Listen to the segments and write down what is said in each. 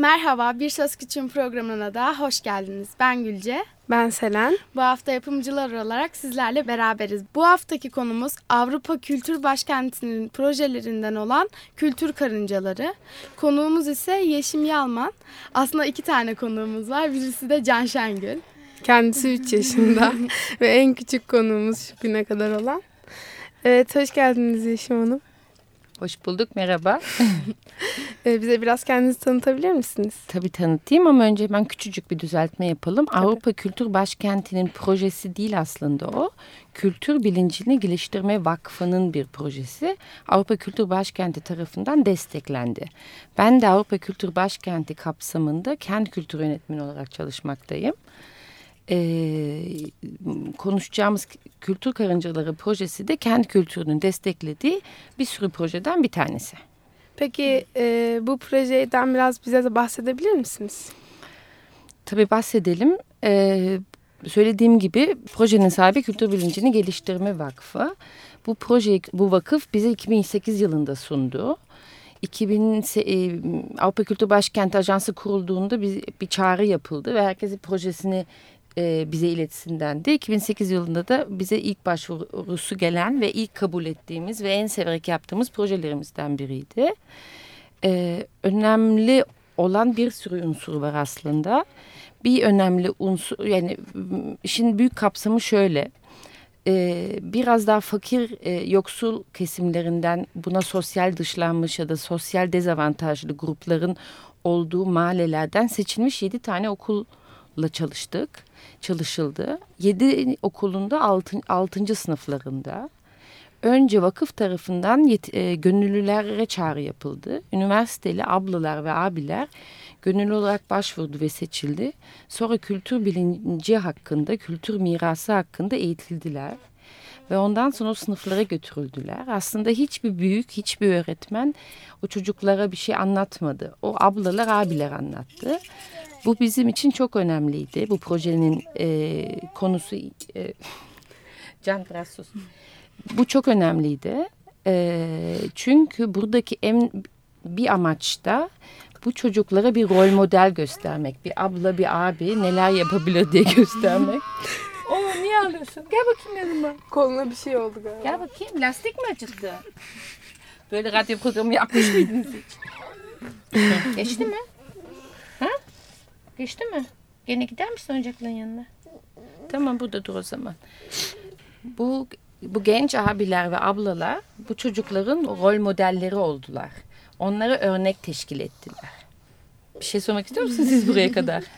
Merhaba, Bir Söz Küçüğün programına da hoş geldiniz. Ben Gülce. Ben Selen. Bu hafta yapımcılar olarak sizlerle beraberiz. Bu haftaki konumuz Avrupa Kültür Başkenti'nin projelerinden olan Kültür Karıncaları. Konuğumuz ise Yeşim Yalman. Aslında iki tane konuğumuz var. Birisi de Can Şengül. Kendisi 3 yaşında ve en küçük konuğumuz şu güne kadar olan. Evet, hoş geldiniz Yeşim Hanım. Hoş bulduk, merhaba. Ee, bize biraz kendinizi tanıtabilir misiniz? Tabii tanıtayım ama önce hemen küçücük bir düzeltme yapalım. Tabii. Avrupa Kültür Başkenti'nin projesi değil aslında o. Kültür Bilincini Geliştirme Vakfı'nın bir projesi. Avrupa Kültür Başkenti tarafından desteklendi. Ben de Avrupa Kültür Başkenti kapsamında kent kültür yönetmeni olarak çalışmaktayım. Ee, konuşacağımız Kültür Karıncaları projesi de kent kültürünün desteklediği bir sürü projeden bir tanesi. Peki e, bu projeden biraz bize de bahsedebilir misiniz? Tabii bahsedelim. Ee, söylediğim gibi projenin sahibi Kültür Bilincini Geliştirme Vakfı. Bu projeyi, bu vakıf bize 2008 yılında sundu. 2000 e, Avrupa Kültür Başkenti Ajansı kurulduğunda bir, bir çağrı yapıldı ve herkesi projesini e, bize iletisinden de 2008 yılında da bize ilk başvurusu gelen ve ilk kabul ettiğimiz ve en severek yaptığımız projelerimizden biriydi. E, önemli olan bir sürü unsur var aslında. Bir önemli unsur yani işin büyük kapsamı şöyle. Ee, biraz daha fakir e, yoksul kesimlerinden buna sosyal dışlanmış ya da sosyal dezavantajlı grupların olduğu mahallelerden seçilmiş yedi tane okulla çalıştık çalışıldı. Yedi okulunda altın, altıncı sınıflarında. Önce vakıf tarafından yet, e, gönüllülere çağrı yapıldı. Üniversiteli ablalar ve abiler gönüllü olarak başvurdu ve seçildi. Sonra kültür bilinci hakkında, kültür mirası hakkında eğitildiler. Ve ondan sonra o sınıflara götürüldüler. Aslında hiçbir büyük, hiçbir öğretmen o çocuklara bir şey anlatmadı. O ablalar, abiler anlattı. Bu bizim için çok önemliydi. Bu projenin e, konusu e, Can biraz sus. Bu çok önemliydi. E, çünkü buradaki en bir amaç da bu çocuklara bir rol model göstermek. Bir abla, bir abi neler yapabilir diye göstermek. Oo niye alıyorsun? Gel bakayım yanıma. Koluna bir şey oldu galiba. Gel bakayım. Lastik mi acıttı? Böyle radyo programı yapmış mıydınız hiç? Geçti mi? Geçti mi? Gene gider misin oyuncakların yanına? Tamam burada dur o zaman. Bu bu genç abiler ve ablalar bu çocukların rol modelleri oldular. Onlara örnek teşkil ettiler. Bir şey sormak istiyor musunuz siz buraya kadar?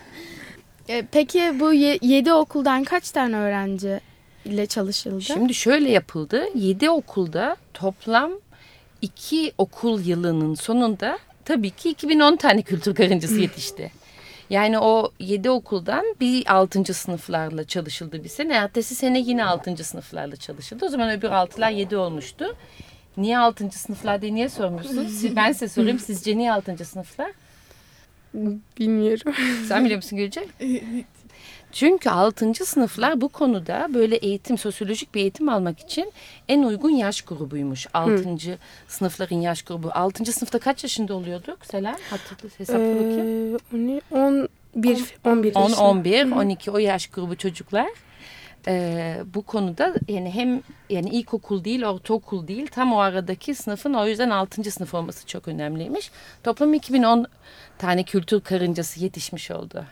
E, peki bu ye, yedi okuldan kaç tane öğrenci ile çalışıldı? Şimdi şöyle yapıldı. Yedi okulda toplam iki okul yılının sonunda tabii ki 2010 tane kültür karıncası yetişti. Yani o yedi okuldan bir altıncı sınıflarla çalışıldı bir sene. Ertesi sene yine altıncı sınıflarla çalışıldı. O zaman öbür altılar yedi olmuştu. Niye altıncı sınıflar diye niye sormuyorsunuz? Ben size sorayım. Sizce niye altıncı sınıflar? Bilmiyorum. Sen biliyor musun Gülce? Çünkü altıncı sınıflar bu konuda böyle eğitim, sosyolojik bir eğitim almak için en uygun yaş grubuymuş. Altıncı sınıfların yaş grubu. Altıncı sınıfta kaç yaşında oluyorduk Selam? Hatırlı hesapla Ee, bakayım. 11, 11 10, yaşında. 11, 12 o yaş grubu çocuklar. Ee, bu konuda yani hem yani ilkokul değil, ortaokul değil tam o aradaki sınıfın o yüzden 6. sınıf olması çok önemliymiş. Toplam 2010 tane kültür karıncası yetişmiş oldu.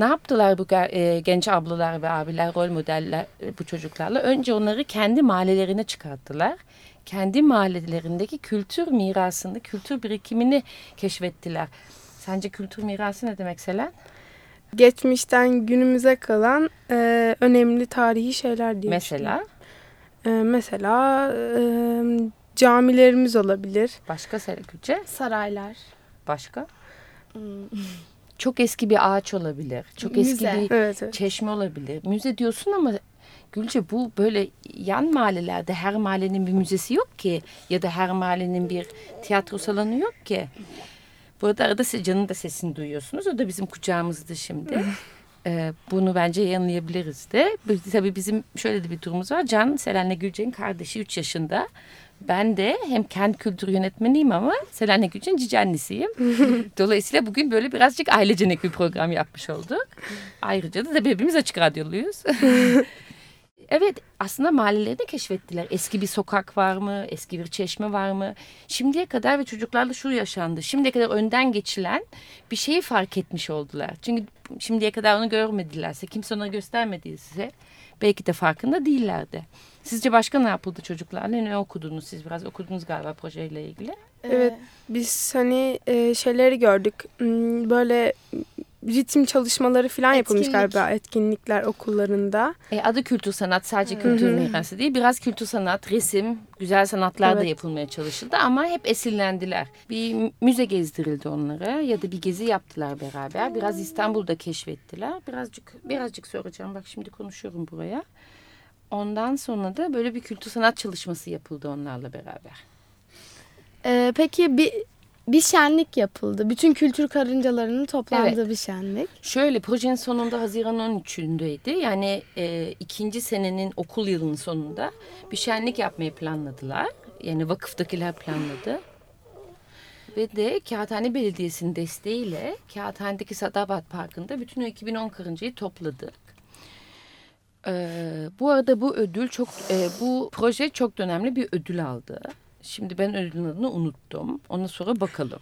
Ne yaptılar bu e, genç ablalar ve abiler, rol modeller e, bu çocuklarla? Önce onları kendi mahallelerine çıkarttılar. Kendi mahallelerindeki kültür mirasını, kültür birikimini keşfettiler. Sence kültür mirası ne demek Selen? Geçmişten günümüze kalan e, önemli tarihi şeyler diye Mesela? E, mesela e, camilerimiz olabilir. Başka Selen Gülce? Saraylar. Başka? Çok eski bir ağaç olabilir. Çok eski Müze. bir Evet, evet. çeşme olabilir. Müze diyorsun ama Gülce bu böyle yan mahallelerde her mahallenin bir müzesi yok ki. Ya da her mahallenin bir tiyatro salonu yok ki. Burada arada Can'ın da sesini duyuyorsunuz. O da bizim kucağımızda şimdi. Ee, bunu bence yanlayabiliriz de. Bu- Tabii bizim şöyle de bir durumumuz var. Can, Selen'le Gülce'nin kardeşi 3 yaşında. Ben de hem kent kültürü yönetmeniyim ama Selanik için cici annesiyim. Dolayısıyla bugün böyle birazcık ailecenek bir program yapmış olduk. Ayrıca da tabii hepimiz açık radyoluyuz. Evet aslında mahalleleri de keşfettiler. Eski bir sokak var mı? Eski bir çeşme var mı? Şimdiye kadar ve çocuklarla şu yaşandı. Şimdiye kadar önden geçilen bir şeyi fark etmiş oldular. Çünkü şimdiye kadar onu görmedilerse, kimse ona göstermediyse belki de farkında değillerdi. Sizce başka ne yapıldı çocuklarla? Ne okudunuz siz? Biraz okudunuz galiba projeyle ilgili. Evet biz hani e, şeyleri gördük. Hmm, Böyle ritim çalışmaları falan yapılmış Etkinlik. galiba etkinlikler okullarında. E, adı kültür sanat sadece kültür mirası değil. Biraz kültür sanat, resim, güzel sanatlar da Evet. yapılmaya çalışıldı ama hep esinlendiler. Bir mü- müze gezdirildi onlara ya da bir gezi yaptılar beraber. Biraz İstanbul'da keşfettiler. Birazcık birazcık soracağım. Bak şimdi konuşuyorum buraya. Ondan sonra da böyle bir kültür sanat çalışması yapıldı onlarla beraber. Ee, peki bir bir şenlik yapıldı. Bütün kültür karıncalarının toplandığı bir şenlik. Şöyle projenin sonunda Haziran 13'ündeydi. Yani e, ikinci senenin okul yılının sonunda bir şenlik yapmayı planladılar. Yani vakıftakiler planladı. Ve de Kağıthane Belediyesi'nin desteğiyle Kağıthane'deki Sadabat Parkı'nda bütün o 2010 karıncayı topladık. Ee, bu arada bu ödül çok, e, bu proje çok dönemli bir ödül aldı. Şimdi ben ödülün adını unuttum. Ona sonra bakalım.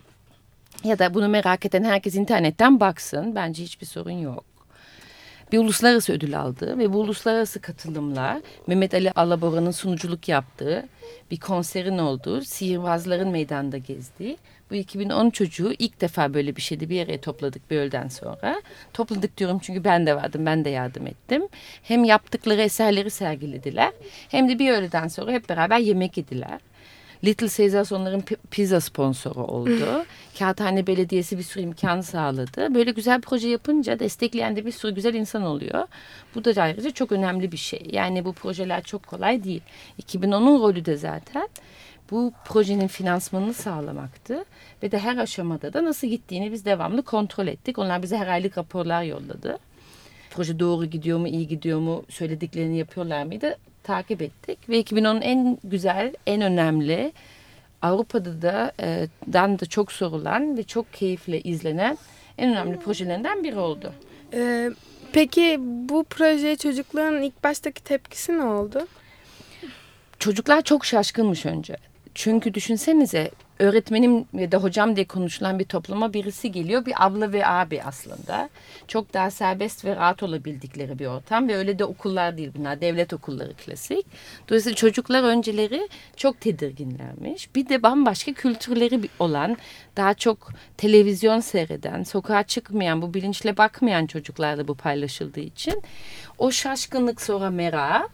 Ya da bunu merak eden herkes internetten baksın. Bence hiçbir sorun yok. Bir uluslararası ödül aldı ve bu uluslararası katılımlar Mehmet Ali Alabora'nın sunuculuk yaptığı bir konserin olduğu sihirbazların meydanda gezdiği bu 2010 çocuğu ilk defa böyle bir şeydi bir araya topladık bir öğleden sonra. Topladık diyorum çünkü ben de vardım ben de yardım ettim. Hem yaptıkları eserleri sergilediler hem de bir öğleden sonra hep beraber yemek yediler. Little Caesars onların pi- pizza sponsoru oldu. Kağıthane Belediyesi bir sürü imkan sağladı. Böyle güzel proje yapınca destekleyen de bir sürü güzel insan oluyor. Bu da ayrıca çok önemli bir şey. Yani bu projeler çok kolay değil. 2010'un rolü de zaten bu projenin finansmanını sağlamaktı. Ve de her aşamada da nasıl gittiğini biz devamlı kontrol ettik. Onlar bize her aylık raporlar yolladı. Proje doğru gidiyor mu, iyi gidiyor mu, söylediklerini yapıyorlar mıydı takip ettik. Ve 2010'un en güzel, en önemli, Avrupa'da da e, dan da çok sorulan ve çok keyifle izlenen en önemli projelerinden biri oldu. Ee, peki bu projeye çocukların ilk baştaki tepkisi ne oldu? Çocuklar çok şaşkınmış önce. Çünkü düşünsenize öğretmenim ya da hocam diye konuşulan bir topluma birisi geliyor. Bir abla ve abi aslında. Çok daha serbest ve rahat olabildikleri bir ortam. Ve öyle de okullar değil bunlar. Devlet okulları klasik. Dolayısıyla çocuklar önceleri çok tedirginlermiş. Bir de bambaşka kültürleri olan, daha çok televizyon seyreden, sokağa çıkmayan, bu bilinçle bakmayan çocuklarla bu paylaşıldığı için o şaşkınlık sonra merak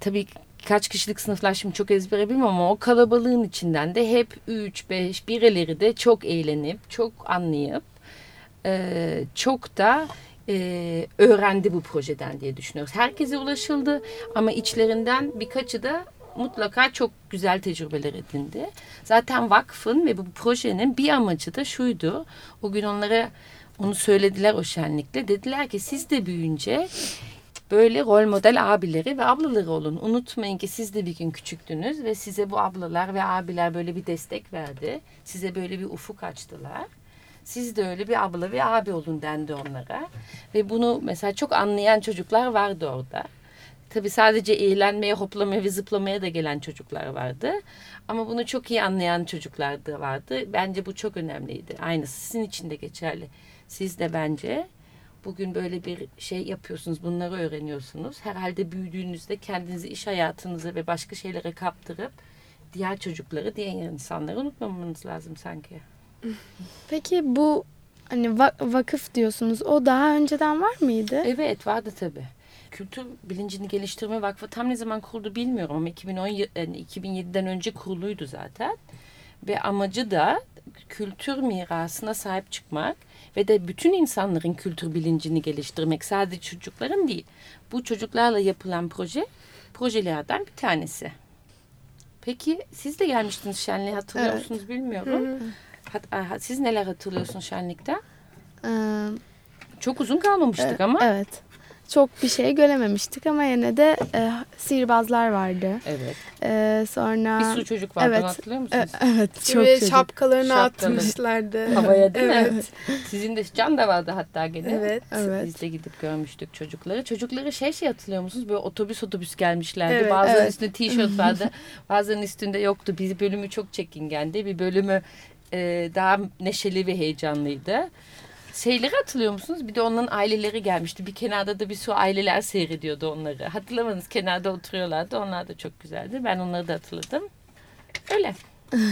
tabii kaç kişilik sınıflar şimdi çok ezbere bilmem ama o kalabalığın içinden de hep 3, 5, birileri de çok eğlenip, çok anlayıp çok da öğrendi bu projeden diye düşünüyoruz. Herkese ulaşıldı ama içlerinden birkaçı da mutlaka çok güzel tecrübeler edindi. Zaten vakfın ve bu projenin bir amacı da şuydu. O gün onlara onu söylediler o şenlikle. Dediler ki siz de büyüyünce böyle rol model abileri ve ablaları olun. Unutmayın ki siz de bir gün küçüktünüz ve size bu ablalar ve abiler böyle bir destek verdi. Size böyle bir ufuk açtılar. Siz de öyle bir abla ve abi olun dendi onlara. Ve bunu mesela çok anlayan çocuklar vardı orada. Tabii sadece eğlenmeye, hoplamaya ve zıplamaya da gelen çocuklar vardı. Ama bunu çok iyi anlayan çocuklar da vardı. Bence bu çok önemliydi. Aynısı sizin için de geçerli. Siz de bence bugün böyle bir şey yapıyorsunuz, bunları öğreniyorsunuz. Herhalde büyüdüğünüzde kendinizi iş hayatınıza ve başka şeylere kaptırıp diğer çocukları, diğer insanları unutmamanız lazım sanki. Peki bu hani va- vakıf diyorsunuz. O daha önceden var mıydı? Evet vardı tabii. Kültür Bilincini Geliştirme Vakfı tam ne zaman kuruldu bilmiyorum ama 2010 yı- yani 2007'den önce kuruluydu zaten. Ve amacı da kültür mirasına sahip çıkmak ve de bütün insanların kültür bilincini geliştirmek. Sadece çocukların değil. Bu çocuklarla yapılan proje projelerden bir tanesi. Peki siz de gelmiştiniz şenliğe hatırlıyor Evet. musunuz bilmiyorum. Hat- aha, siz neler hatırlıyorsunuz şenlikten? Ee, Çok uzun kalmamıştık ama. Evet. Çok bir şey görememiştik ama yine de e, sihirbazlar vardı. Evet. E, sonra Bir sürü çocuk vardı Evet. hatırlıyor e, musunuz? evet çok Ve çocuk. şapkalarını Şapkaları. atmışlardı. Havaya değil mi? Evet. Sizin de Can da vardı hatta gene. Evet. Evet. Biz de gidip görmüştük çocukları. Çocukları şey şey hatırlıyor musunuz? Böyle otobüs otobüs gelmişlerdi. Evet, Bazılarının evet. üstünde tişört vardı. Bazılarının üstünde yoktu. Bir bölümü çok çekingendi. Bir bölümü e, daha neşeli ve heyecanlıydı. Şeyleri hatırlıyor musunuz? Bir de onların aileleri gelmişti. Bir kenarda da bir sürü aileler seyrediyordu onları. Hatırlamadınız kenarda oturuyorlardı. Onlar da çok güzeldi. Ben onları da hatırladım. Öyle.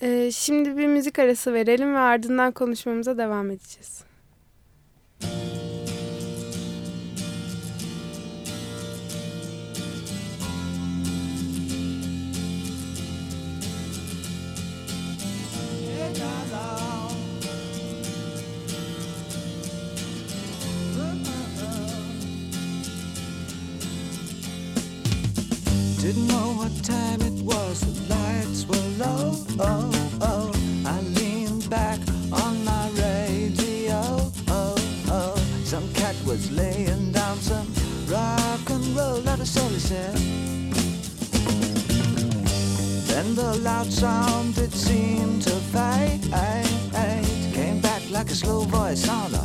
Ee, şimdi bir müzik arası verelim ve ardından konuşmamıza devam edeceğiz. Didn't know what time it was, the lights were low. Oh, oh. I leaned back on my radio. Oh, oh. Some cat was laying down some rock and roll, that all he said. Then the loud sound it seemed to fade. Came back like a slow voice on a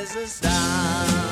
is a star.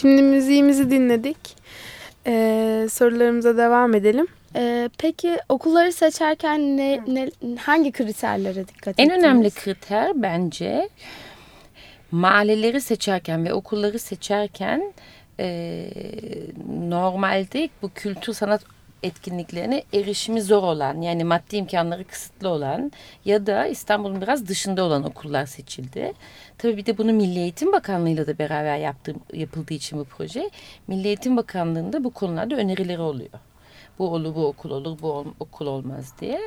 Şimdi müziğimizi dinledik. Ee, sorularımıza devam edelim. Ee, peki okulları seçerken ne, ne hangi kriterlere dikkat En ettiniz? önemli kriter bence mahalleleri seçerken ve okulları seçerken e, normalde bu kültür sanat etkinliklerine erişimi zor olan yani maddi imkanları kısıtlı olan ya da İstanbul'un biraz dışında olan okullar seçildi. Tabii bir de bunu Milli Eğitim Bakanlığı'yla da beraber yaptığım, yapıldığı için bu proje Milli Eğitim Bakanlığı'nda bu konularda önerileri oluyor. Bu olur, bu okul olur, bu ol- okul olmaz diye.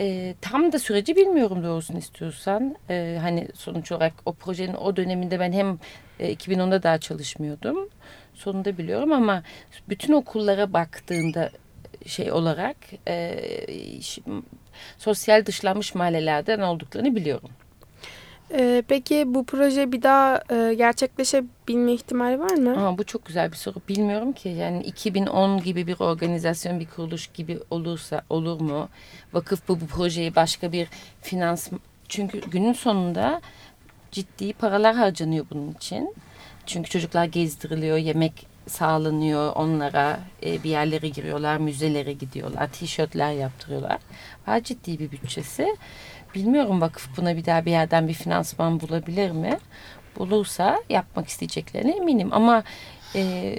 E, tam da süreci bilmiyorum doğrusunu istiyorsan. E, hani sonuç olarak o projenin o döneminde ben hem e, 2010'da daha çalışmıyordum. Sonunda biliyorum ama bütün okullara baktığında şey olarak e, sosyal dışlanmış mahallelerden olduklarını biliyorum. Ee, peki bu proje bir daha e, gerçekleşebilme ihtimali var mı? Ama bu çok güzel bir soru. Bilmiyorum ki yani 2010 gibi bir organizasyon, bir kuruluş gibi olursa olur mu? Vakıf bu, bu projeyi başka bir finans... Çünkü günün sonunda ciddi paralar harcanıyor bunun için. Çünkü çocuklar gezdiriliyor, yemek sağlanıyor onlara, e, bir yerlere giriyorlar, müzelere gidiyorlar, tişörtler yaptırıyorlar. Var ciddi bir bütçesi. Bilmiyorum vakıf buna bir daha bir yerden bir finansman bulabilir mi? Bulursa yapmak isteyeceklerine eminim ama e,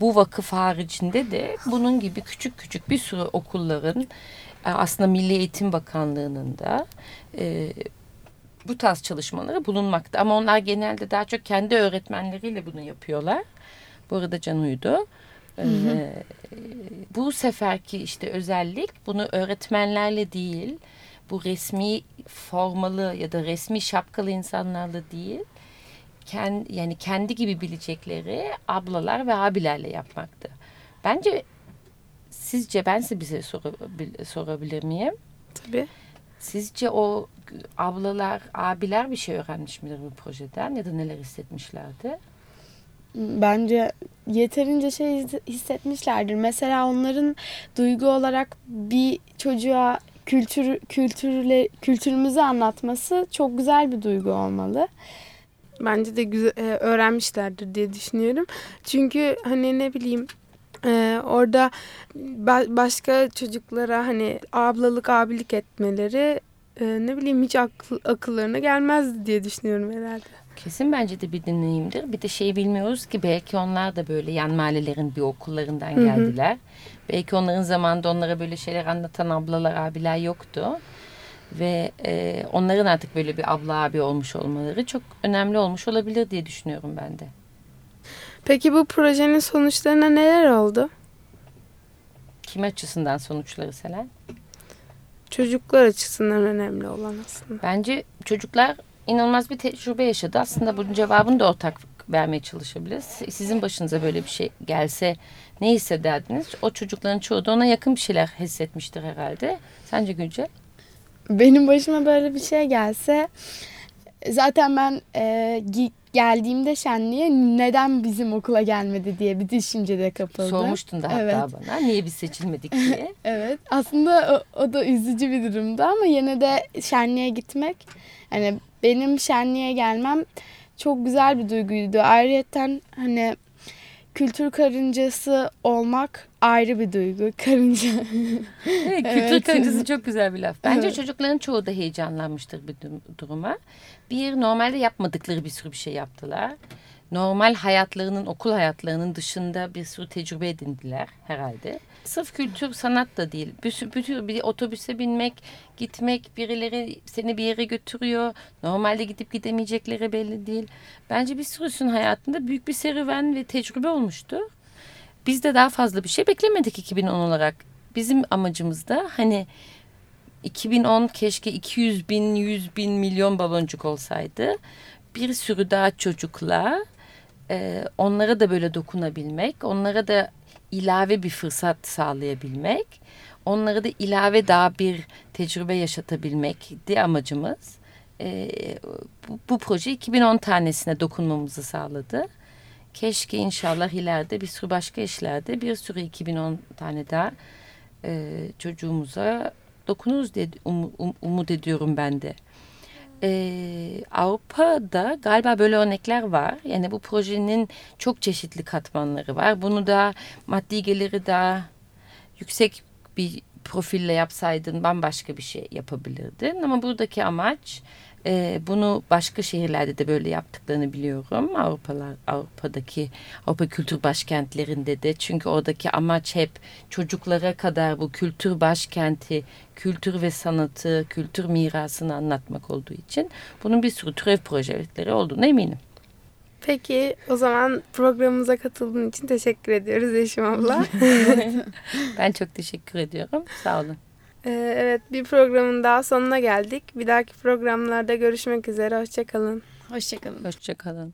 bu vakıf haricinde de bunun gibi küçük küçük bir sürü okulların e, aslında Milli Eğitim Bakanlığı'nın da e, bu tarz çalışmaları bulunmakta. Ama onlar genelde daha çok kendi öğretmenleriyle bunu yapıyorlar. Bu arada Can uydu. Ee, bu seferki işte özellik bunu öğretmenlerle değil, bu resmi formalı ya da resmi şapkalı insanlarla değil, kendi, yani kendi gibi bilecekleri ablalar ve abilerle yapmaktı. Bence sizce ben size bize sorabil- sorabilir miyim? Tabii. Sizce o ablalar, abiler bir şey öğrenmiş midir bu projeden ya da neler hissetmişlerdi? Bence yeterince şey his- hissetmişlerdir. Mesela onların duygu olarak bir çocuğa kültür kültürle kültürümüzü anlatması çok güzel bir duygu olmalı. Bence de güzel e, öğrenmişlerdir diye düşünüyorum. Çünkü hani ne bileyim e, orada ba- başka çocuklara hani ablalık abilik etmeleri e, ne bileyim hiç akıl, akıllarına gelmezdi diye düşünüyorum herhalde. Kesin bence de bir deneyimdir. Bir de şey bilmiyoruz ki belki onlar da böyle yan mahallelerin bir okullarından hı. geldiler. Belki onların zamanında onlara böyle şeyler anlatan ablalar, abiler yoktu. Ve e, onların artık böyle bir abla abi olmuş olmaları çok önemli olmuş olabilir diye düşünüyorum ben de. Peki bu projenin sonuçlarına neler oldu? Kim açısından sonuçları Selen? Çocuklar açısından önemli olan aslında. Bence çocuklar inanılmaz bir tecrübe yaşadı. Aslında bunun cevabını da ortak vermeye çalışabiliriz. Sizin başınıza böyle bir şey gelse ne hissederdiniz? O çocukların çoğu da ona yakın bir şeyler hissetmiştir herhalde. Sence Gülce? Benim başıma böyle bir şey gelse zaten ben e, geldiğimde şenliğe neden bizim okula gelmedi diye bir düşüncede kapıldım. Sormuştun da hatta Evet. bana. Niye biz seçilmedik diye. Evet. Aslında o, o da üzücü bir durumdu ama yine de şenliğe gitmek hani benim şenliğe gelmem çok güzel bir duyguydu. Ayrıyeten hani kültür karıncası olmak ayrı bir duygu. Karınca. Evet, kültür Evet. karıncası çok güzel bir laf. Bence Evet. çocukların çoğu da heyecanlanmıştır bir dur- duruma. Bir, normalde yapmadıkları bir sürü bir şey yaptılar. Normal hayatlarının, okul hayatlarının dışında bir sürü tecrübe edindiler herhalde. Sırf kültür, sanat da değil. Bir, sürü- bir, otobüse binmek, gitmek, birileri seni bir yere götürüyor. Normalde gidip gidemeyecekleri belli değil. Bence bir sürüsünün hayatında büyük bir serüven ve tecrübe olmuştu. Biz de daha fazla bir şey beklemedik 2010 olarak. Bizim amacımız da hani 2010 keşke 200 bin, 100 bin milyon baloncuk olsaydı. Bir sürü daha çocukla e, onlara da böyle dokunabilmek, onlara da ilave bir fırsat sağlayabilmek, onlara da ilave daha bir tecrübe yaşatabilmek diye amacımız. E, bu, bu proje 2010 tanesine dokunmamızı sağladı. Keşke inşallah ileride bir sürü başka işlerde bir sürü 2010 tane daha e, çocuğumuza dokunuruz diye um- um- umut ediyorum ben de. Ee, Avrupa'da galiba böyle örnekler var. Yani bu projenin çok çeşitli katmanları var. Bunu da maddi geliri daha yüksek bir profille yapsaydın bambaşka bir şey yapabilirdin. Ama buradaki amaç e, bunu başka şehirlerde de böyle yaptıklarını biliyorum. Avrupalar Avrupa'daki Avrupa kültür başkentlerinde de çünkü oradaki amaç hep çocuklara kadar bu kültür başkenti, kültür ve sanatı, kültür mirasını anlatmak olduğu için bunun bir sürü türev projeleri olduğuna eminim. Peki o zaman programımıza katıldığın için teşekkür ediyoruz Yeşim abla. Ben çok teşekkür ediyorum. Sağ olun. Ee, evet bir programın daha sonuna geldik. Bir dahaki programlarda görüşmek üzere. Hoşçakalın. Hoşçakalın. Hoşçakalın.